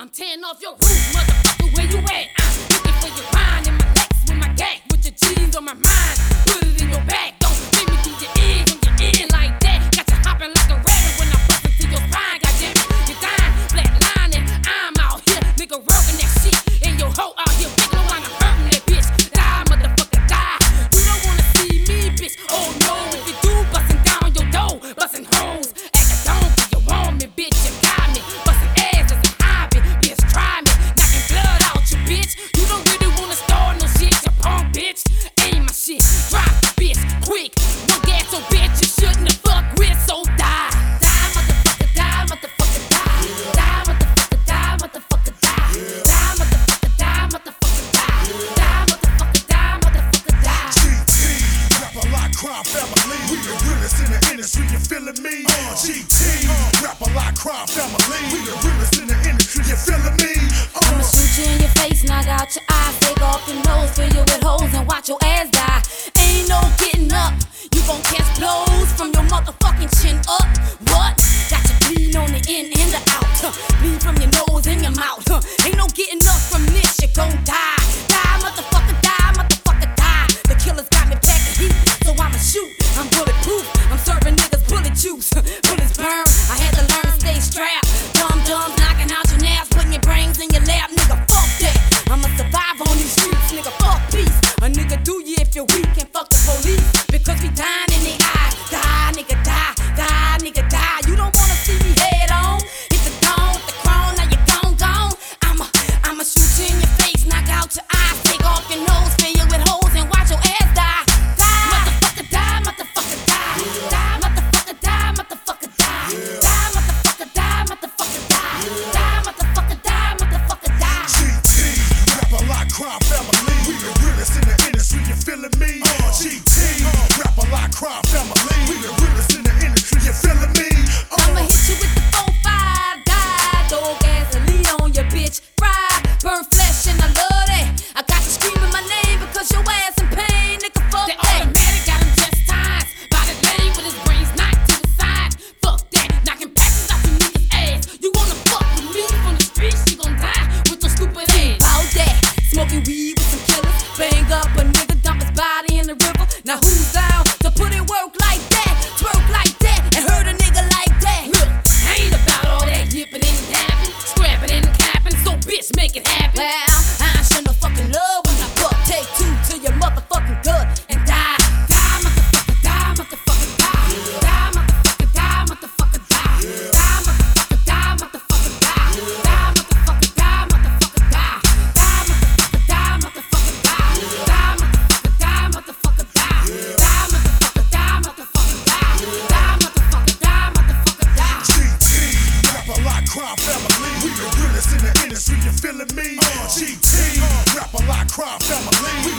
I'm tearing off your roof, motherfucker, where you at? I'm looking for your mind in my legs with my gag. with your jeans on my mind. Put it in your back. niggas, you, me? Uh, GT, uh, rap a lot, crime family. We the realest in the industry, you me? Uh. I'ma shoot you in your face, knock out your eyes, take off your nose, fill you with We the realest in the industry, you feeling me? Uh, RGT, uh, rap a lot crime family. We the realest. Now who's that? family. We the realest in the industry, you feeling me? Uh, GT, uh, rap a lot, Cry family.